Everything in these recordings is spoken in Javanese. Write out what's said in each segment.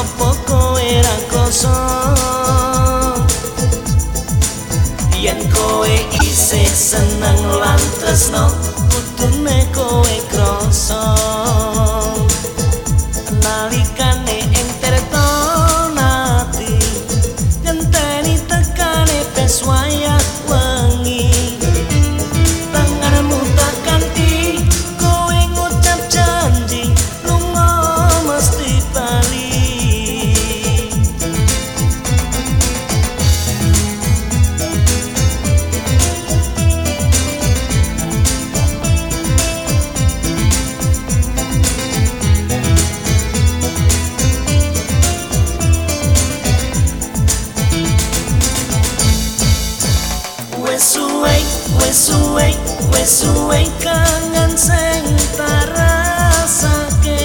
kok opo kowe ra kosong yen kowe isih seneng lan tresno kudune kowe krasa suwe, wes suwe, wes suwe kangen sing tarasake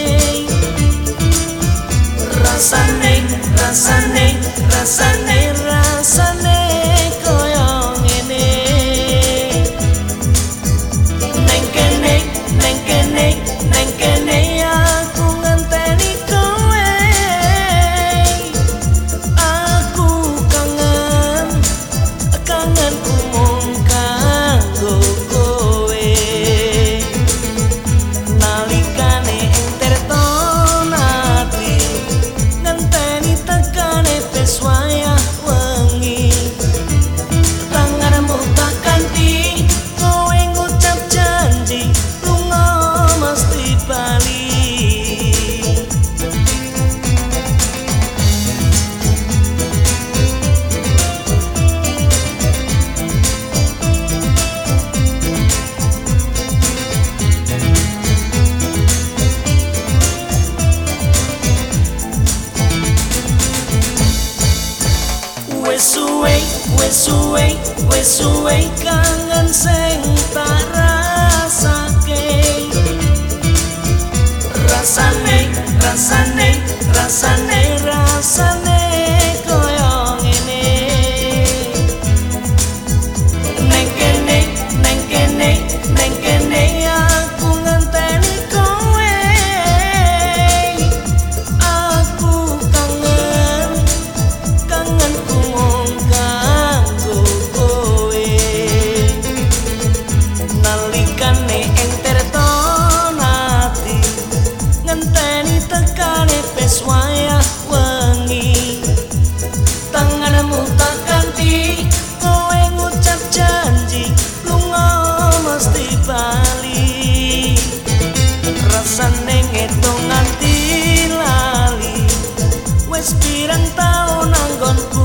Rasane, rasane, rasane, rasane suwe, wes suwe, wes suwe kangen sing tak tekane peswaya wengi. Tanganmu tak ganti kowe ngucap janji lunga mesti bali. Rasane ngitung nganti lali wis pirang taun anggonku